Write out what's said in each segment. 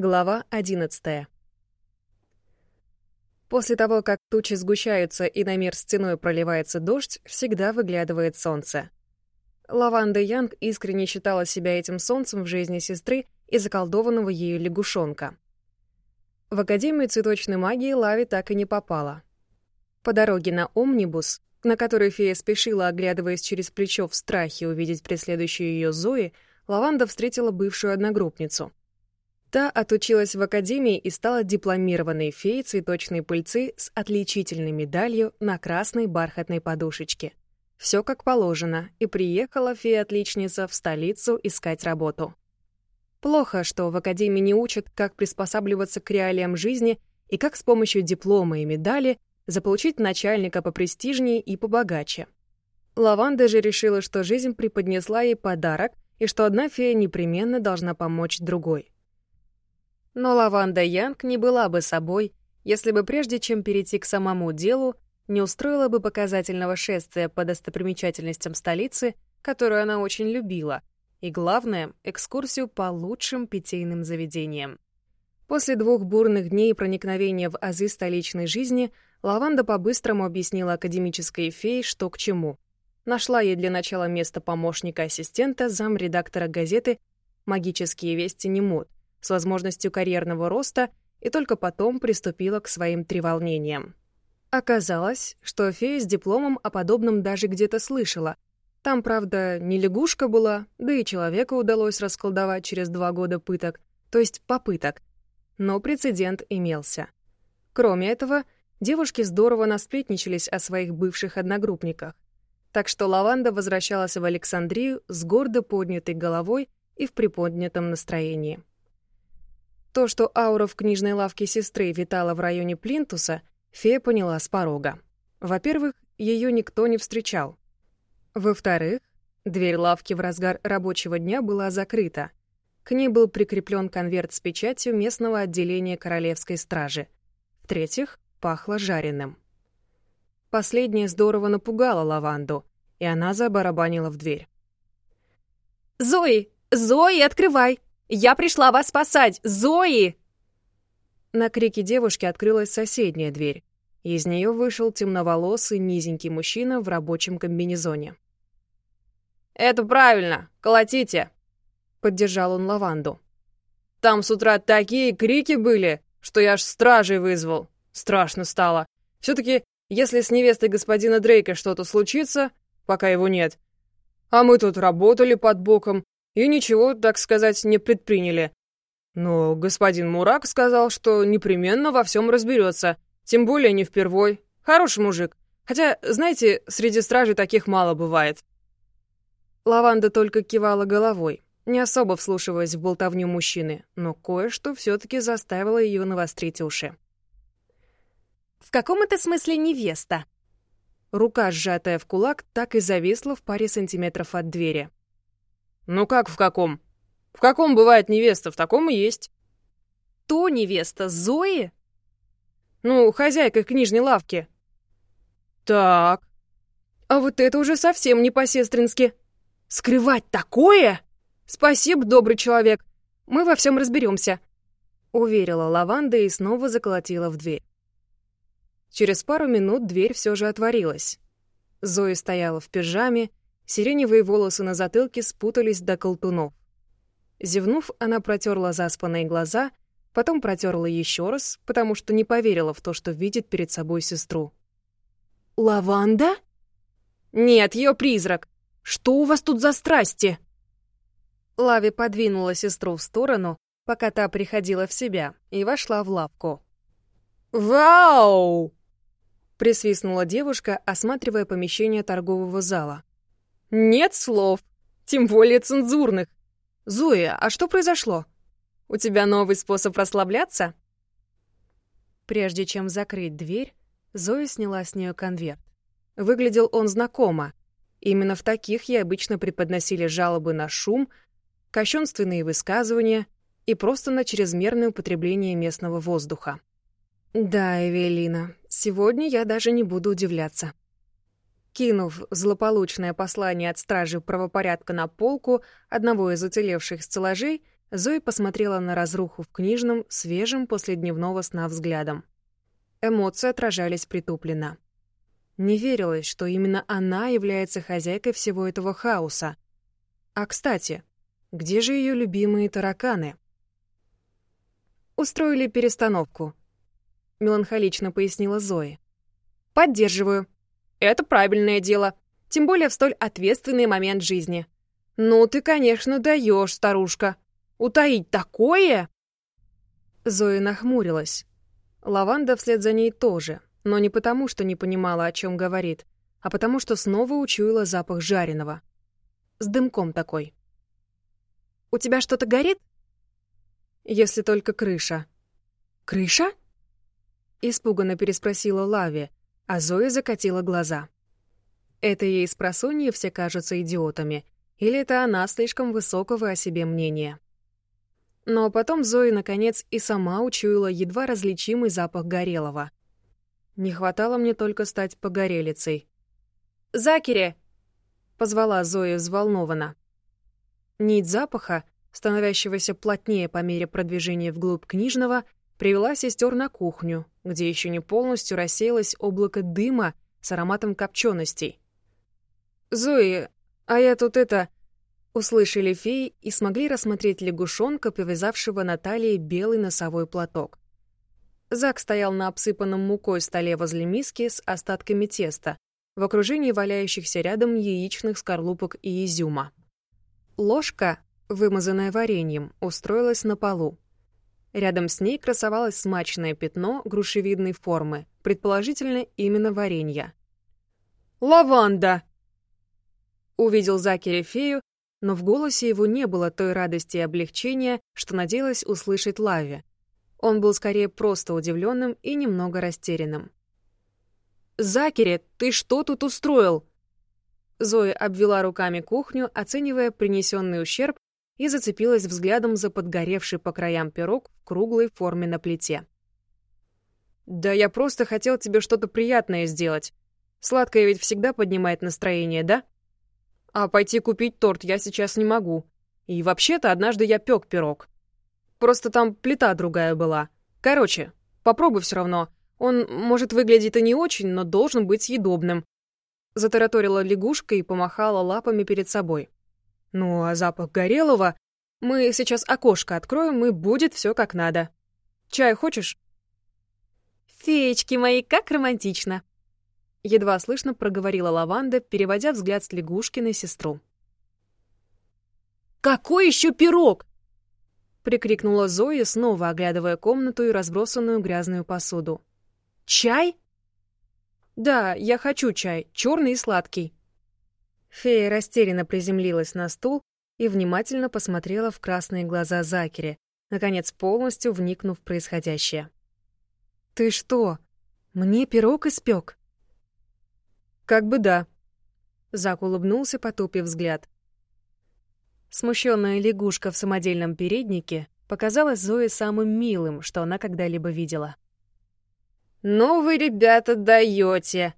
Глава 11. После того, как тучи сгущаются и на мир стеной проливается дождь, всегда выглядывает солнце. Лаванда Янг искренне считала себя этим солнцем в жизни сестры и заколдованного ею лягушонка. В Академию цветочной магии Лави так и не попала. По дороге на Омнибус, на который фея спешила, оглядываясь через плечо в страхе увидеть преследующую ее Зои, Лаванда встретила бывшую одногруппницу — Та отучилась в академии и стала дипломированной феей цветочной пыльцы с отличительной медалью на красной бархатной подушечке. Все как положено, и приехала фея-отличница в столицу искать работу. Плохо, что в академии не учат, как приспосабливаться к реалиям жизни и как с помощью диплома и медали заполучить начальника попрестижнее и побогаче. Лаванда же решила, что жизнь преподнесла ей подарок и что одна фея непременно должна помочь другой — но Лаванда Янг не была бы собой, если бы прежде чем перейти к самому делу, не устроила бы показательного шествия по достопримечательностям столицы, которую она очень любила, и, главное, экскурсию по лучшим питейным заведениям. После двух бурных дней проникновения в азы столичной жизни Лаванда по-быстрому объяснила академической фее, что к чему. Нашла ей для начала место помощника-ассистента замредактора газеты «Магические вести Немод», с возможностью карьерного роста и только потом приступила к своим треволнениям. Оказалось, что фея с дипломом о подобном даже где-то слышала. Там, правда, не лягушка была, да и человека удалось расколдовать через два года пыток, то есть попыток. Но прецедент имелся. Кроме этого, девушки здорово насплетничались о своих бывших одногруппниках. Так что Лаванда возвращалась в Александрию с гордо поднятой головой и в приподнятом настроении. То, что аура в книжной лавке сестры витала в районе Плинтуса, фея поняла с порога. Во-первых, ее никто не встречал. Во-вторых, дверь лавки в разгар рабочего дня была закрыта. К ней был прикреплен конверт с печатью местного отделения Королевской стражи. В-третьих, пахло жареным. Последнее здорово напугало Лаванду, и она забарабанила в дверь. «Зои! Зои, открывай! Я пришла вас спасать! Зои!» На крики девушки открылась соседняя дверь. Из нее вышел темноволосый низенький мужчина в рабочем комбинезоне. «Это правильно! Колотите!» — поддержал он лаванду. «Там с утра такие крики были, что я аж стражей вызвал. Страшно стало. Все-таки, если с невестой господина Дрейка что-то случится, пока его нет, а мы тут работали под боком, и ничего, так сказать, не предприняли. Но господин Мурак сказал, что непременно во всем разберется, тем более не впервой. Хороший мужик. Хотя, знаете, среди стражей таких мало бывает. Лаванда только кивала головой, не особо вслушиваясь в болтовню мужчины, но кое-что все-таки заставило ее навострить уши. «В каком это смысле невеста?» Рука, сжатая в кулак, так и зависла в паре сантиметров от двери. «Ну как в каком? В каком бывает невеста, в таком и есть». «То невеста Зои?» «Ну, хозяйка книжной лавки». «Так, а вот это уже совсем не по-сестрински. Скрывать такое? Спасибо, добрый человек. Мы во всем разберемся», — уверила Лаванда и снова заколотила в дверь. Через пару минут дверь все же отворилась. Зоя стояла в пижаме Сиреневые волосы на затылке спутались до колтунов. Зевнув, она протерла заспанные глаза, потом протерла еще раз, потому что не поверила в то, что видит перед собой сестру. «Лаванда?» «Нет, ее призрак. Что у вас тут за страсти?» Лави подвинула сестру в сторону, пока та приходила в себя, и вошла в лавку. «Вау!» — присвистнула девушка, осматривая помещение торгового зала. Нет слов, тем более цензурных. Зоя, а что произошло? У тебя новый способ расслабляться? Прежде чем закрыть дверь, Зоя сняла с нее конверт. Выглядел он знакомо. Именно в таких ей обычно преподносили жалобы на шум, кощунственные высказывания и просто на чрезмерное употребление местного воздуха. «Да, Эвелина, сегодня я даже не буду удивляться», Кинув злополучное послание от стражи правопорядка на полку одного из уцелевших стеллажей, Зоя посмотрела на разруху в книжном, свежем после дневного сна взглядом. Эмоции отражались притупленно. Не верилось, что именно она является хозяйкой всего этого хаоса. А, кстати, где же ее любимые тараканы? «Устроили перестановку», — меланхолично пояснила Зоя. «Поддерживаю. Это правильное дело, тем более в столь ответственный момент жизни. Ну ты, конечно, даешь, старушка. Утаить такое?» Зоя нахмурилась. Лаванда вслед за ней тоже, но не потому, что не понимала, о чем говорит, а потому, что снова учуяла запах жареного. С дымком такой. «У тебя что-то горит?» «Если только крыша». «Крыша?» Испуганно переспросила Лави, а Зоя закатила глаза. Это ей с просонья все кажутся идиотами, или это она слишком высокого о себе мнения. Но потом Зоя, наконец, и сама учуяла едва различимый запах горелого. Не хватало мне только стать погорелицей. «Закире!» — позвала Зоя взволнованно. Нить запаха, становящегося плотнее по мере продвижения вглубь книжного, привела сестер на кухню, где еще не полностью рассеялось облако дыма с ароматом копченостей. «Зои, а я тут это...» Услышали феи и смогли рассмотреть лягушонка, повязавшего на талии белый носовой платок. Зак стоял на обсыпанном мукой столе возле миски с остатками теста, в окружении валяющихся рядом яичных скорлупок и изюма. Ложка, вымазанная вареньем, устроилась на полу. Рядом с ней красовалось смачное пятно грушевидной формы, предположительно именно варенья. «Лаванда!» Увидел Закери фею но в голосе его не было той радости и облегчения, что надеялась услышать Лави. Он был скорее просто удивленным и немного растерянным. «Закере, ты что тут устроил?» Зоя обвела руками кухню, оценивая принесенный ущерб, и зацепилась взглядом за подгоревший по краям пирог в круглой форме на плите. «Да я просто хотел тебе что-то приятное сделать. Сладкое ведь всегда поднимает настроение, да?» А пойти купить торт я сейчас не могу. И вообще-то однажды я пек пирог. Просто там плита другая была. Короче, попробуй все равно. Он, может, выглядит и не очень, но должен быть съедобным. Затараторила лягушка и помахала лапами перед собой. Ну, а запах горелого... Мы сейчас окошко откроем, и будет все как надо. Чай хочешь? Феечки мои, как романтично. Едва слышно проговорила Лаванда, переводя взгляд с лягушки на сестру. «Какой еще пирог?» прикрикнула Зоя, снова оглядывая комнату и разбросанную грязную посуду. «Чай?» «Да, я хочу чай, черный и сладкий». Фея растерянно приземлилась на стул и внимательно посмотрела в красные глаза Закери, наконец полностью вникнув в происходящее. «Ты что, мне пирог испек?» «Как бы да». Зак улыбнулся, потупив взгляд. Смущенная лягушка в самодельном переднике показалась Зое самым милым, что она когда-либо видела. «Ну вы, ребята, даете!»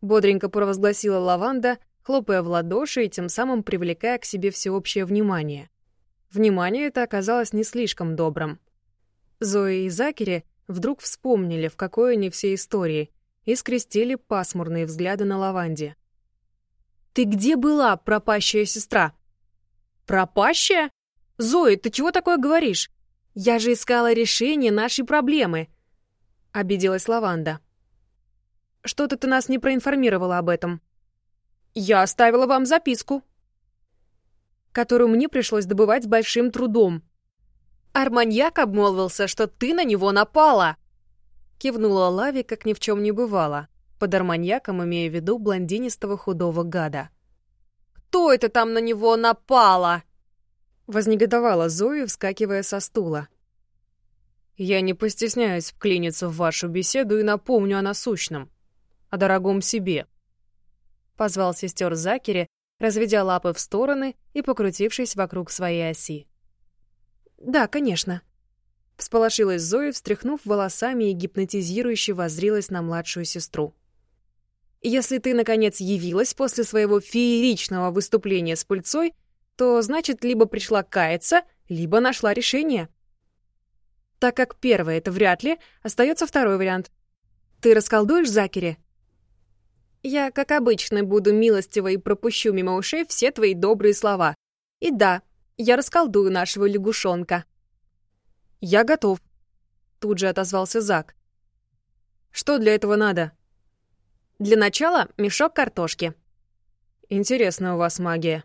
Бодренько провозгласила Лаванда, хлопая в ладоши и тем самым привлекая к себе всеобщее внимание. Внимание это оказалось не слишком добрым. Зоя и Закери вдруг вспомнили, в какой они все истории, и скрестили пасмурные взгляды на лаванде. «Ты где была, пропащая сестра?» «Пропащая? Зои, ты чего такое говоришь? Я же искала решение нашей проблемы!» Обиделась лаванда. «Что-то ты нас не проинформировала об этом». «Я оставила вам записку», которую мне пришлось добывать с большим трудом. Арманьяк обмолвился, что ты на него напала. Кивнула Лави, как ни в чем не бывало, под арманьяком имея в виду блондинистого худого гада. «Кто это там на него напала?» Вознегодовала Зоя, вскакивая со стула. «Я не постесняюсь вклиниться в вашу беседу и напомню о насущном, о дорогом себе», — позвал сестер Закери, разведя лапы в стороны и покрутившись вокруг своей оси. «Да, конечно», Всполошилась Зоя, встряхнув волосами и гипнотизирующе воззрилась на младшую сестру. «Если ты, наконец, явилась после своего фееричного выступления с пыльцой, то, значит, либо пришла каяться, либо нашла решение. Так как первое — это вряд ли, остается второй вариант. Ты расколдуешь Закери? Я, как обычно, буду милостива и пропущу мимо ушей все твои добрые слова. И да, я расколдую нашего лягушонка. Я готов. Тут же отозвался Зак. Что для этого надо? Для начала мешок картошки. Интересная у вас магия.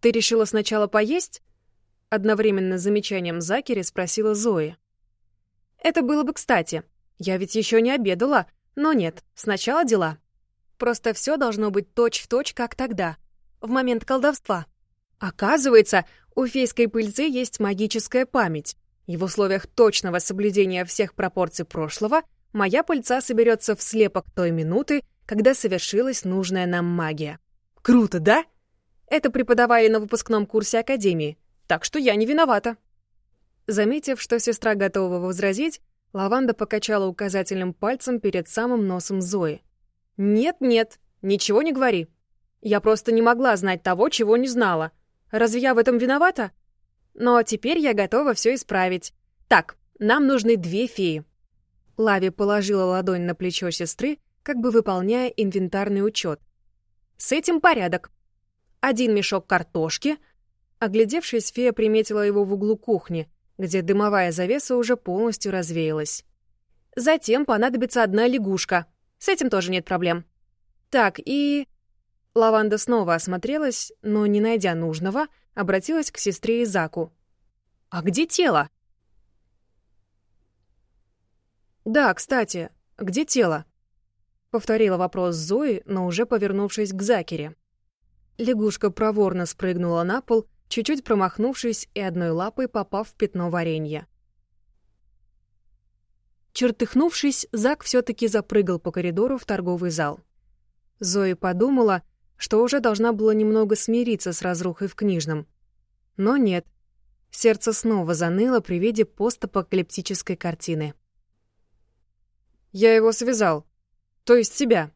Ты решила сначала поесть? Одновременно с замечанием Закери спросила Зои. Это было бы кстати. Я ведь еще не обедала, но нет, сначала дела. Просто все должно быть точь-в-точь, точь, как тогда, в момент колдовства. Оказывается, у фейской пыльцы есть магическая память. И в условиях точного соблюдения всех пропорций прошлого моя пыльца соберется в слепок той минуты, когда совершилась нужная нам магия. Круто, да? Это преподавали на выпускном курсе Академии, так что я не виновата. Заметив, что сестра готова возразить, Лаванда покачала указательным пальцем перед самым носом Зои. «Нет-нет, ничего не говори. Я просто не могла знать того, чего не знала. Разве я в этом виновата? Но теперь я готова все исправить. Так, нам нужны две феи». Лави положила ладонь на плечо сестры, как бы выполняя инвентарный учет. «С этим порядок. Один мешок картошки». Оглядевшись, фея приметила его в углу кухни, где дымовая завеса уже полностью развеялась. Затем понадобится одна лягушка. С этим тоже нет проблем. Так, и... Лаванда снова осмотрелась, но, не найдя нужного, обратилась к сестре Изаку. «А где тело?» «Да, кстати, где тело?» Повторила вопрос Зои, но уже повернувшись к Закере. Лягушка проворно спрыгнула на пол чуть-чуть промахнувшись и одной лапой попав в пятно варенья. Чертыхнувшись, Зак все-таки запрыгал по коридору в торговый зал. Зои подумала, что уже должна была немного смириться с разрухой в книжном. Но нет. Сердце снова заныло при виде постапокалиптической картины. «Я его связал. То есть себя.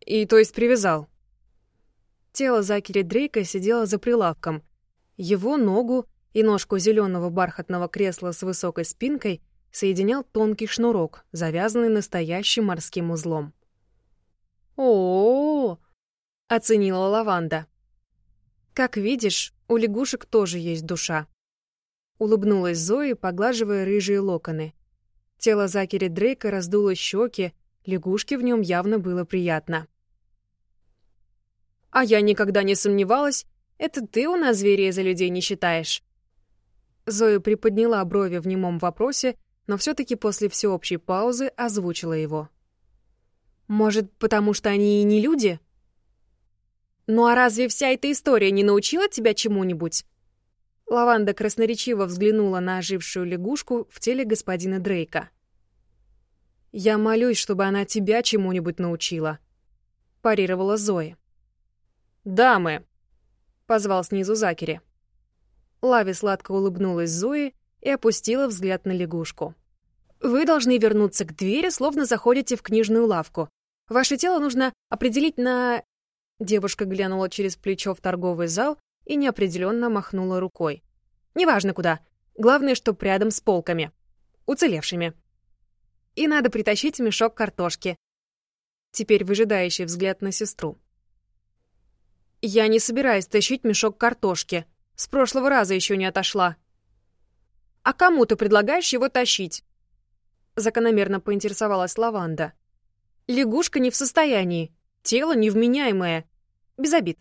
И то есть привязал». Тело Закери Дрейка сидело за прилавком, его ногу и ножку зеленого бархатного кресла с высокой спинкой соединял тонкий шнурок, завязанный настоящим морским узлом. о, -о, -о оценила Лаванда. «Как видишь, у лягушек тоже есть душа». Улыбнулась Зои, поглаживая рыжие локоны. Тело Закери Дрейка раздуло щеки, лягушке в нем явно было приятно. «А я никогда не сомневалась, это ты у нас зверей за людей не считаешь?» Зоя приподняла брови в немом вопросе, но все-таки после всеобщей паузы озвучила его. «Может, потому что они и не люди?» «Ну а разве вся эта история не научила тебя чему-нибудь?» Лаванда красноречиво взглянула на ожившую лягушку в теле господина Дрейка. «Я молюсь, чтобы она тебя чему-нибудь научила», — парировала Зоя. «Дамы», — позвал снизу Закери. Лави сладко улыбнулась Зои и опустила взгляд на лягушку. «Вы должны вернуться к двери, словно заходите в книжную лавку. Ваше тело нужно определить на...» Девушка глянула через плечо в торговый зал и неопределенно махнула рукой. «Неважно куда. Главное, что рядом с полками. Уцелевшими. И надо притащить мешок картошки». Теперь выжидающий взгляд на сестру. «Я не собираюсь тащить мешок картошки. С прошлого раза еще не отошла». «А кому ты предлагаешь его тащить?» Закономерно поинтересовалась Лаванда. «Лягушка не в состоянии. Тело невменяемое. Без обид».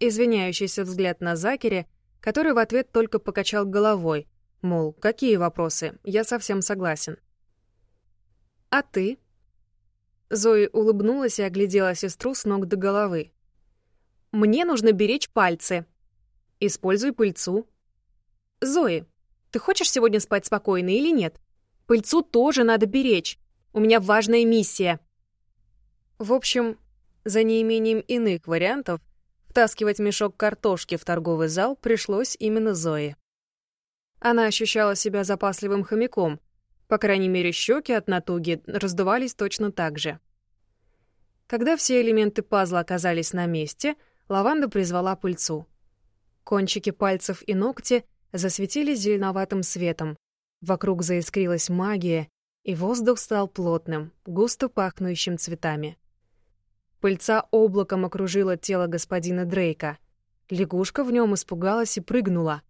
Извиняющийся взгляд на Закере, который в ответ только покачал головой, мол, какие вопросы, я совсем согласен. «А ты?» Зои улыбнулась и оглядела сестру с ног до головы. Мне нужно беречь пальцы. Используй пыльцу. Зои, ты хочешь сегодня спать спокойно или нет? Пыльцу тоже надо беречь. У меня важная миссия. В общем, за неимением иных вариантов, втаскивать мешок картошки в торговый зал пришлось именно Зои. Она ощущала себя запасливым хомяком, по крайней мере, щеки от натуги раздувались точно так же. Когда все элементы пазла оказались на месте — Лаванда призвала пыльцу. Кончики пальцев и ногти засветились зеленоватым светом. Вокруг заискрилась магия, и воздух стал плотным, густо пахнущим цветами. Пыльца облаком окружила тело господина Дрейка. Лягушка в нем испугалась и прыгнула.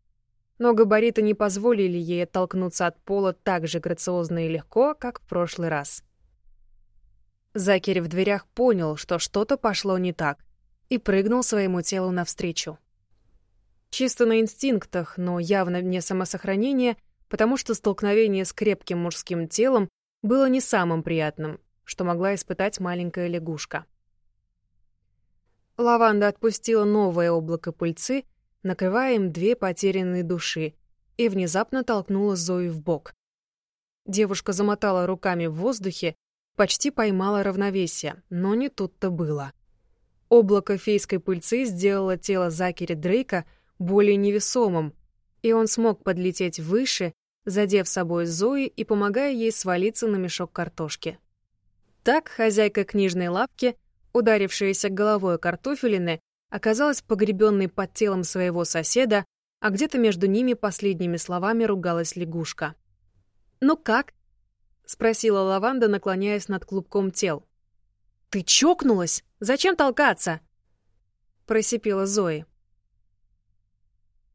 Но габариты не позволили ей оттолкнуться от пола так же грациозно и легко, как в прошлый раз. Закери в дверях понял, что что-то пошло не так, и прыгнул своему телу навстречу. Чисто на инстинктах, но явно не самосохранение, потому что столкновение с крепким мужским телом было не самым приятным, что могла испытать маленькая лягушка. Лаванда отпустила новое облако пыльцы, накрывая им две потерянные души, и внезапно толкнула Зою в бок. Девушка замотала руками в воздухе, почти поймала равновесие, но не тут-то было. Облако фейской пыльцы сделало тело Закери Дрейка более невесомым, и он смог подлететь выше, задев собой Зои и помогая ей свалиться на мешок картошки. Так хозяйка книжной лавки ударившаяся головой картофелины, оказалась погребенной под телом своего соседа, а где-то между ними последними словами ругалась лягушка. «Ну как?» — спросила Лаванда, наклоняясь над клубком тел. «Ты чокнулась? Зачем толкаться?» — просипела Зои.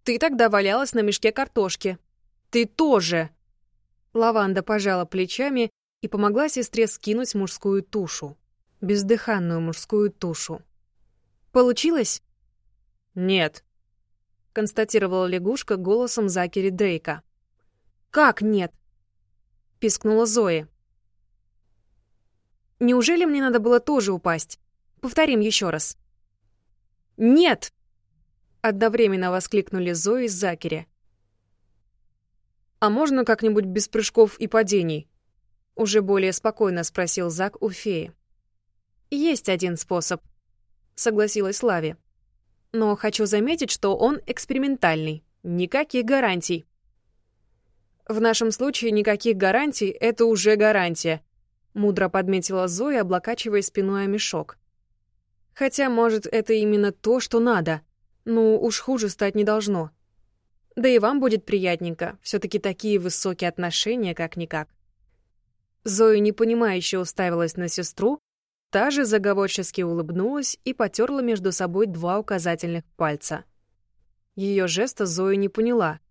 «Ты тогда валялась на мешке картошки. Ты тоже!» Лаванда пожала плечами и помогла сестре скинуть мужскую тушу бездыханную мужскую тушу. «Получилось?» «Нет», — констатировала лягушка голосом Закери Дрейка. «Как нет?» — пискнула Зои. «Неужели мне надо было тоже упасть? Повторим еще раз». «Нет!» — одновременно воскликнули Зои с Закери. «А можно как-нибудь без прыжков и падений?» — уже более спокойно спросил Зак у феи. «Есть один способ», — согласилась Лави. «Но хочу заметить, что он экспериментальный. Никаких гарантий». «В нашем случае никаких гарантий — это уже гарантия», — мудро подметила Зоя, облокачивая спиной о мешок. «Хотя, может, это именно то, что надо. Ну, уж хуже стать не должно. Да и вам будет приятненько, все таки такие высокие отношения, как-никак». Зоя непонимающе уставилась на сестру, Та же заговорчески улыбнулась и потерла между собой два указательных пальца. Ее жеста Зоя не поняла.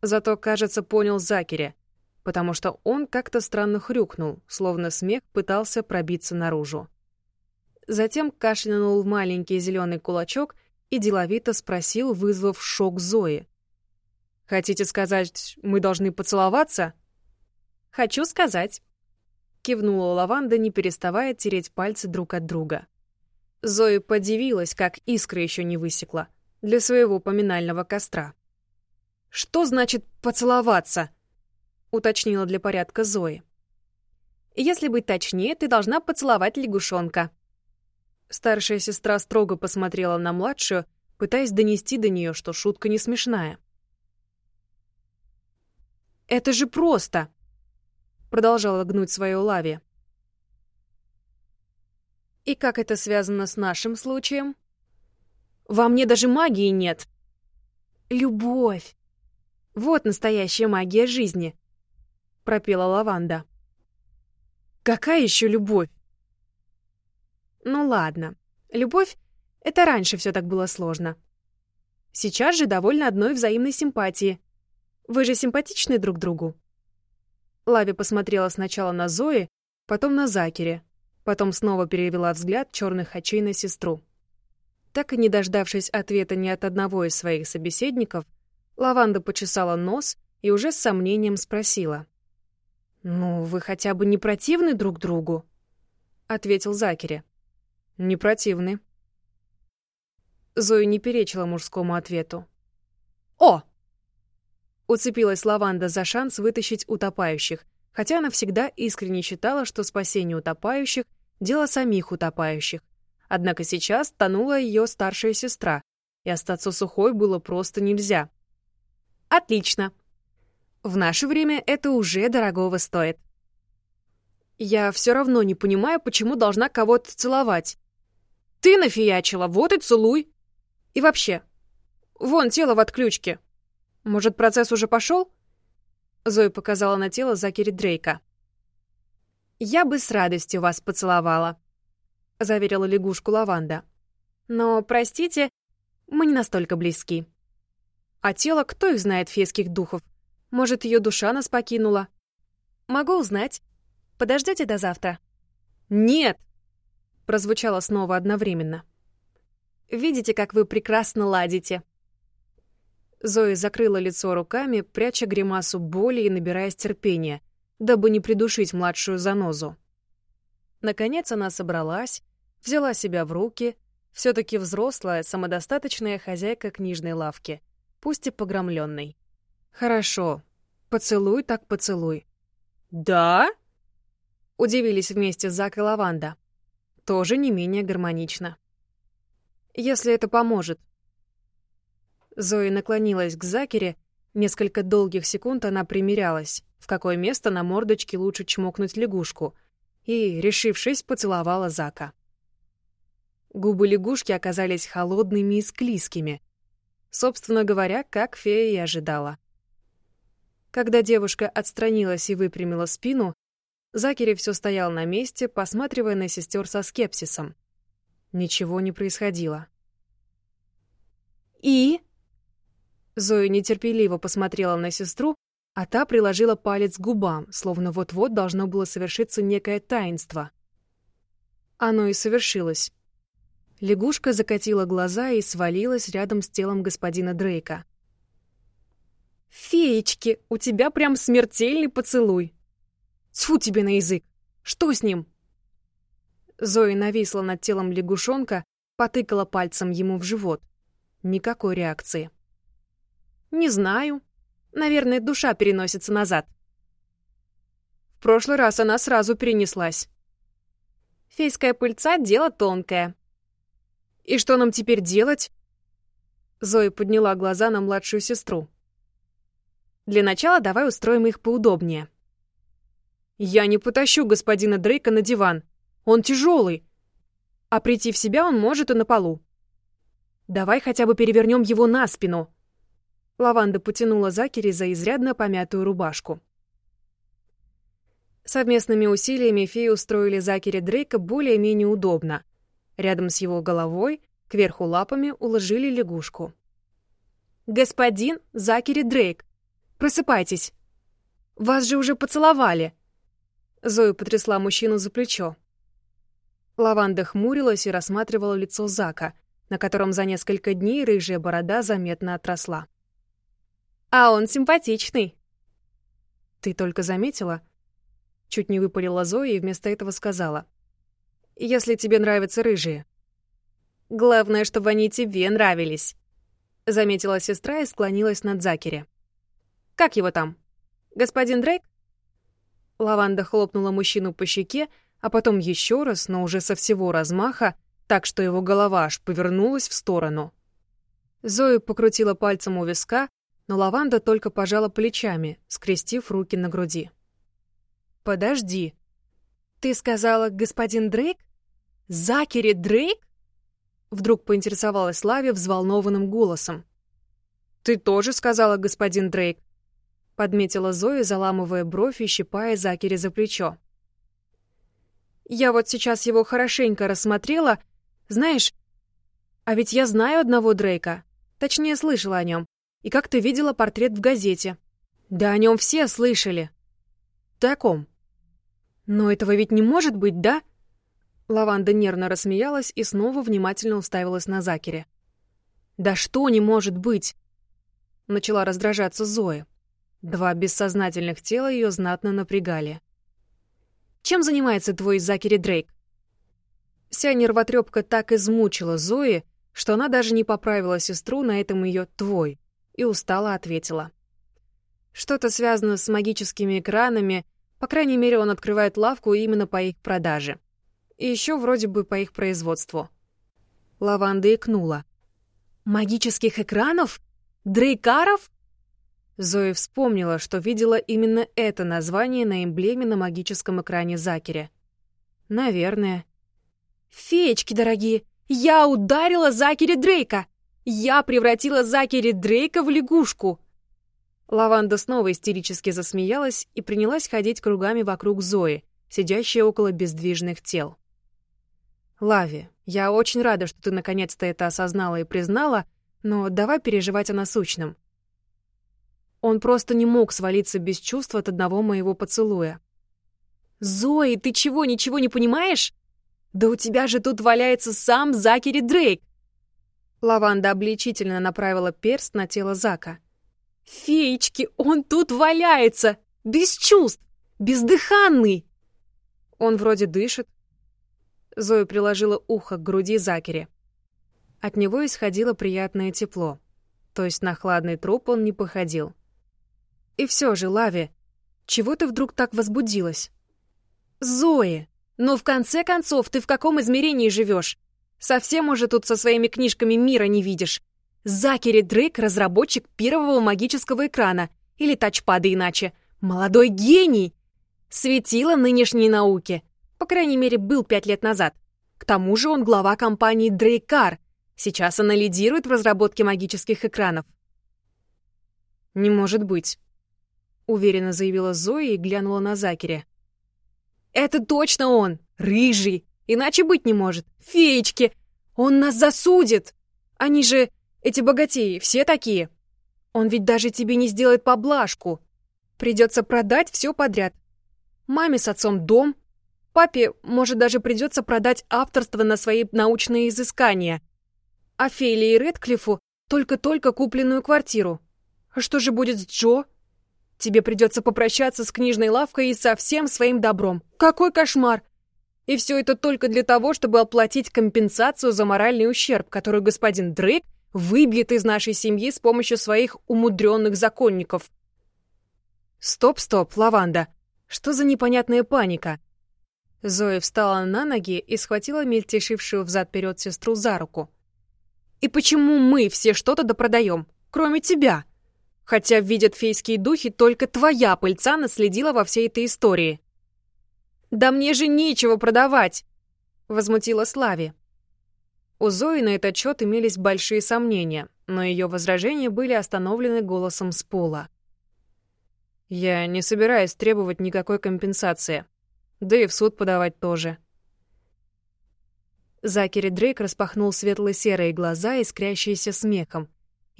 Зато, кажется, понял Закери, потому что он как-то странно хрюкнул, словно смех пытался пробиться наружу. Затем кашлянул в маленький зеленый кулачок и деловито спросил, вызвав шок Зои. «Хотите сказать, мы должны поцеловаться?» «Хочу сказать», Кивнула лаванда, не переставая тереть пальцы друг от друга. Зои подивилась, как искра еще не высекла для своего поминального костра. «Что значит «поцеловаться»?» — уточнила для порядка Зои. «Если быть точнее, ты должна поцеловать лягушонка». Старшая сестра строго посмотрела на младшую, пытаясь донести до нее, что шутка не смешная. «Это же просто!» продолжала гнуть свою лаве. И как это связано с нашим случаем? Во мне даже магии нет. Любовь. Вот настоящая магия жизни, пропела Лаванда. Какая еще любовь? Ну ладно. Любовь — это раньше все так было сложно. Сейчас же довольно одной взаимной симпатии. Вы же симпатичны друг другу. Лави посмотрела сначала на Зои, потом на Закере, потом снова перевела взгляд черных очей на сестру. Так и не дождавшись ответа ни от одного из своих собеседников, Лаванда почесала нос и уже с сомнением спросила. «Ну, вы хотя бы не противны друг другу?» — ответил Закере. «Не противны». Зоя не перечила мужскому ответу. «О!» Уцепилась лаванда за шанс вытащить утопающих, хотя она всегда искренне считала, что спасение утопающих — дело самих утопающих. Однако сейчас тонула ее старшая сестра, и остаться сухой было просто нельзя. «Отлично. В наше время это уже дорогого стоит». «Я все равно не понимаю, почему должна кого-то целовать». «Ты нафиячила, вот и целуй!» «И вообще, Вон тело в отключке. Может, процесс уже пошел? Зоя показала на тело Закери Дрейка. «Я бы с радостью вас поцеловала», — заверила лягушку Лаванда. «Но, простите, мы не настолько близки». «А тело, кто их знает, фейских духов? Может, ее душа нас покинула?» «Могу узнать. Подождете до завтра?» «Нет!» — прозвучало снова одновременно. «Видите, как вы прекрасно ладите», Зоя закрыла лицо руками, пряча гримасу боли и набираясь терпения, дабы не придушить младшую занозу. Наконец она собралась, взяла себя в руки, все таки взрослая, самодостаточная хозяйка книжной лавки, пусть и погромленной. «Хорошо. Поцелуй так поцелуй». «Да?» — удивились вместе Зак и Лаванда. Тоже не менее гармонично. «Если это поможет», Зои наклонилась к Закере. Несколько долгих секунд она примерялась, в какое место на мордочке лучше чмокнуть лягушку, и, решившись, поцеловала Зака. Губы лягушки оказались холодными и склизкими. Собственно говоря, как фея и ожидала. Когда девушка отстранилась и выпрямила спину, Закери все стоял на месте, посматривая на сестер со скепсисом. Ничего не происходило. «И?» Зоя нетерпеливо посмотрела на сестру, а та приложила палец к губам, словно вот-вот должно было совершиться некое таинство. Оно и совершилось. Лягушка закатила глаза и свалилась рядом с телом господина Дрейка. «Феечки, у тебя прям смертельный поцелуй!» «Тьфу тебе на язык! Что с ним?» Зоя нависла над телом лягушонка, потыкала пальцем ему в живот. Никакой реакции. Не знаю. Наверное, душа переносится назад. В прошлый раз она сразу перенеслась. Фейская пыльца — дело тонкое. И что нам теперь делать? Зоя подняла глаза на младшую сестру. Для начала давай устроим их поудобнее. Я не потащу господина Дрейка на диван. Он тяжелый. А прийти в себя он может и на полу. Давай хотя бы перевернем его на спину. Лаванда потянула Закери за изрядно помятую рубашку. Совместными усилиями феи устроили Закери Дрейка более-менее удобно. Рядом с его головой, кверху лапами, уложили лягушку. «Господин Закери Дрейк, просыпайтесь! Вас же уже поцеловали!» Зоя потрясла мужчину за плечо. Лаванда хмурилась и рассматривала лицо Зака, на котором за несколько дней рыжая борода заметно отросла. А он симпатичный. Ты только заметила? Чуть не выпалила Зоя и вместо этого сказала. Если тебе нравятся рыжие. Главное, чтобы они тебе нравились. Заметила сестра и склонилась над Закери. Как его там? Господин Дрейк? Лаванда хлопнула мужчину по щеке, а потом еще раз, но уже со всего размаха, так что его голова аж повернулась в сторону. Зоя покрутила пальцем у виска, но Лаванда только пожала плечами, скрестив руки на груди. «Подожди. Ты сказала, господин Дрейк? Закери Дрейк?» Вдруг поинтересовалась Лави взволнованным голосом. «Ты тоже сказала, господин Дрейк?» Подметила Зоя, заламывая бровь и щипая Закери за плечо. «Я вот сейчас его хорошенько рассмотрела. Знаешь, а ведь я знаю одного Дрейка. Точнее, слышала о нем. И как ты видела портрет в газете. Да о нем все слышали. Ты о ком? Но этого ведь не может быть, да? Лаванда нервно рассмеялась и снова внимательно уставилась на Закере. «Да что не может быть?» Начала раздражаться Зоя. Два бессознательных тела ее знатно напрягали. «Чем занимается твой Закери Дрейк?» Вся нервотрепка так измучила Зои, что она даже не поправила сестру на этом ее «твой» и устало ответила. Что-то связано с магическими экранами, по крайней мере, он открывает лавку именно по их продаже. И еще вроде бы по их производству. Лаванда икнула. «Магических экранов? Дрейкаров?» Зоя вспомнила, что видела именно это название на эмблеме на магическом экране Закере. «Наверное». «Феечки дорогие, я ударила Закере Дрейка! Я превратила Закери Дрейка в лягушку!» Лаванда снова истерически засмеялась и принялась ходить кругами вокруг Зои, сидящей около бездвижных тел. «Лави, я очень рада, что ты наконец-то это осознала и признала, но давай переживать о насущном. Он просто не мог свалиться без чувств от одного моего поцелуя. «Зои, ты чего, ничего не понимаешь? Да у тебя же тут валяется сам Закери Дрейк!» Лаванда обличительно направила перст на тело Зака. «Феечки, он тут валяется! Без чувств! Бездыханный!» «Он вроде дышит». Зоя приложила ухо к груди Закери. От него исходило приятное тепло. То есть на хладный труп он не походил. «И все же, Лави, чего ты вдруг так возбудилась?» «Зои, но в конце концов ты в каком измерении живешь? Совсем уже тут со своими книжками мира не видишь. Закери Дрейк — разработчик первого магического экрана, или тачпада иначе. Молодой гений! Светило нынешней науки. По крайней мере, был пять лет назад. К тому же он глава компании Дрейкар. Сейчас она лидирует в разработке магических экранов. «Не может быть», — уверенно заявила Зоя и глянула на Закери. «Это точно он! Рыжий! Иначе быть не может! Феечки! Он нас засудит! Они же эти богатеи все такие. Он ведь даже тебе не сделает поблажку. Придется продать все подряд. Маме с отцом дом. Папе, может, даже придется продать авторство на свои научные изыскания. А Фейли и Редклифу только-только купленную квартиру. А что же будет с Джо? Тебе придется попрощаться с книжной лавкой и со всем своим добром. Какой кошмар! И все это только для того, чтобы оплатить компенсацию за моральный ущерб, который господин Дрейк выбьет из нашей семьи с помощью своих умудренных законников. Стоп-стоп, Лаванда. Что за непонятная паника? Зоя встала на ноги и схватила мельтешившую взад-вперед сестру за руку. «И почему мы все что-то допродаем, кроме тебя? Хотя видят фейские духи, только твоя пыльца наследила во всей этой истории». «Да мне же нечего продавать!» — возмутила Слави. У Зои на этот счет имелись большие сомнения, но ее возражения были остановлены голосом с пола. «Я не собираюсь требовать никакой компенсации. Да и в суд подавать тоже». Закери Дрейк распахнул светло-серые глаза, искрящиеся смехом,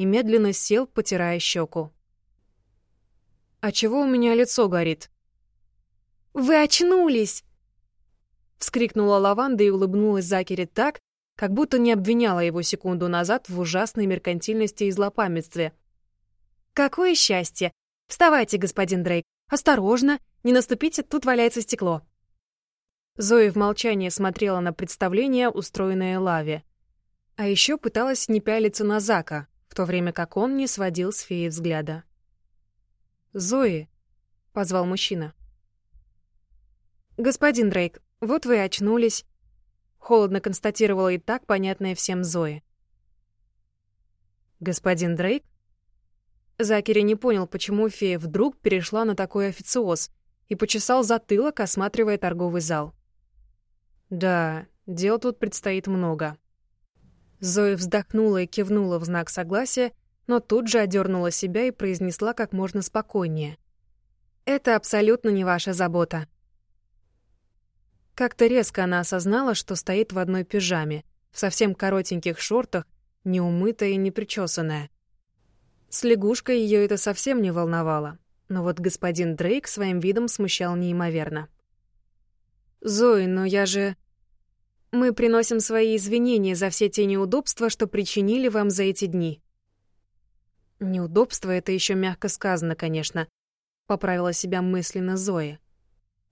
и медленно сел, потирая щеку. «А чего у меня лицо горит?» «Вы очнулись!» Вскрикнула Лаванда и улыбнулась Закери так, как будто не обвиняла его секунду назад в ужасной меркантильности и злопамятстве. «Какое счастье! Вставайте, господин Дрейк! Осторожно! Не наступите, тут валяется стекло!» Зоя в молчании смотрела на представление, устроенное Лаве. А еще пыталась не пялиться на Зака, в то время как он не сводил с феи взгляда. «Зои!» — позвал мужчина. «Господин Дрейк, вот вы и очнулись. Холодно констатировала и так понятная всем Зои. «Господин Дрейк?» Закери не понял, почему фея вдруг перешла на такой официоз и почесал затылок, осматривая торговый зал. «Да, дел тут предстоит много». Зоя вздохнула и кивнула в знак согласия, но тут же одернула себя и произнесла как можно спокойнее. «Это абсолютно не ваша забота. Как-то резко она осознала, что стоит в одной пижаме, в совсем коротеньких шортах, неумытая и непричесанная. С лягушкой ее это совсем не волновало, но вот господин Дрейк своим видом смущал неимоверно. «Зои, но я же...» «Мы приносим свои извинения за все те неудобства, что причинили вам за эти дни». «Неудобства — это еще мягко сказано, конечно», — поправила себя мысленно Зоя.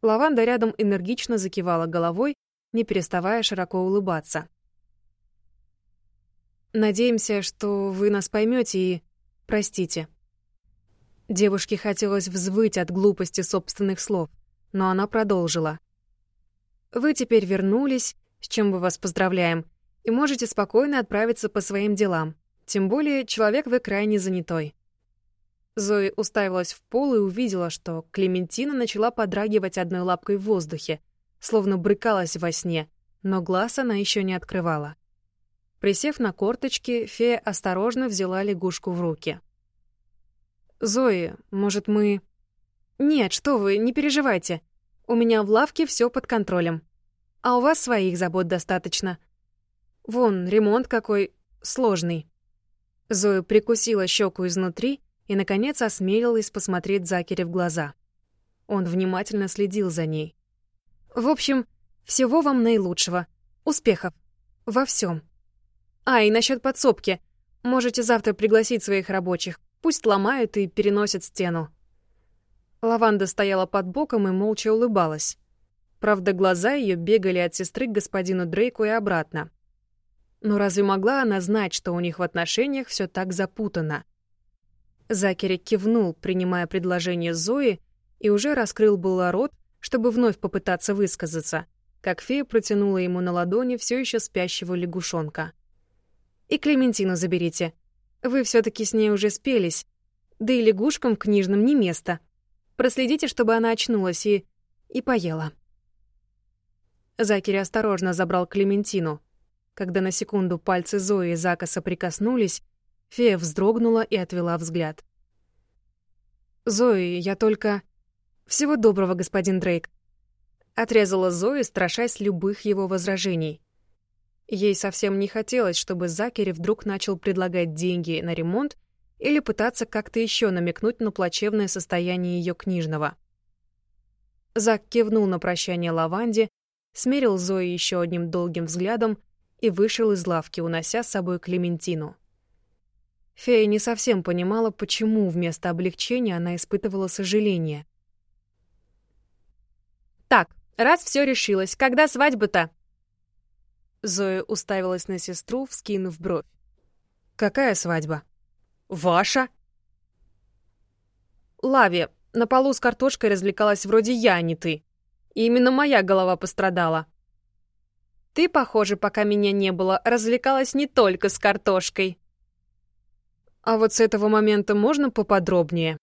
Лаванда рядом энергично закивала головой, не переставая широко улыбаться. «Надеемся, что вы нас поймете и простите». Девушке хотелось взвыть от глупости собственных слов, но она продолжила. «Вы теперь вернулись, с чем мы вас поздравляем, и можете спокойно отправиться по своим делам, тем более человек вы крайне занятой. Зои уставилась в пол и увидела, что Клементина начала подрагивать одной лапкой в воздухе, словно брыкалась во сне, но глаз она еще не открывала. Присев на корточки, фея осторожно взяла лягушку в руки. «Зои, может, мы...» «Нет, что вы, не переживайте. У меня в лавке все под контролем. А у вас своих забот достаточно. Вон, ремонт какой сложный». Зоя прикусила щеку изнутри и, наконец, осмелилась посмотреть Закере в глаза. Он внимательно следил за ней. «В общем, всего вам наилучшего. Успехов. Во всем. А, и насчет подсобки. Можете завтра пригласить своих рабочих. Пусть ломают и переносят стену. Лаванда стояла под боком и молча улыбалась. Правда, глаза ее бегали от сестры к господину Дрейку и обратно. Но разве могла она знать, что у них в отношениях все так запутано? Закери кивнул, принимая предложение Зои, и уже раскрыл было рот, чтобы вновь попытаться высказаться, как фея протянула ему на ладони все еще спящего лягушонка. И Клементину заберите. Вы все-таки с ней уже спелись. Да и лягушкам в книжном не место. Проследите, чтобы она очнулась и... и поела. Закери осторожно забрал Клементину. Когда на секунду пальцы Зои и Зака соприкоснулись, фея вздрогнула и отвела взгляд. «Зои, я только...» «Всего доброго, господин Дрейк», — отрезала Зои, страшась любых его возражений. Ей совсем не хотелось, чтобы Закери вдруг начал предлагать деньги на ремонт или пытаться как-то еще намекнуть на плачевное состояние ее книжного. Зак кивнул на прощание Лаванде, смерил Зои еще одним долгим взглядом и вышел из лавки, унося с собой Клементину. Фея не совсем понимала, почему вместо облегчения она испытывала сожаление. «Так, раз все решилось, когда свадьба-то?» Зоя уставилась на сестру, вскинув бровь. «Какая свадьба?» «Ваша?» «Лави, на полу с картошкой развлекалась вроде я, а не ты. И именно моя голова пострадала. Ты, похоже, пока меня не было, развлекалась не только с картошкой». «А вот с этого момента можно поподробнее?»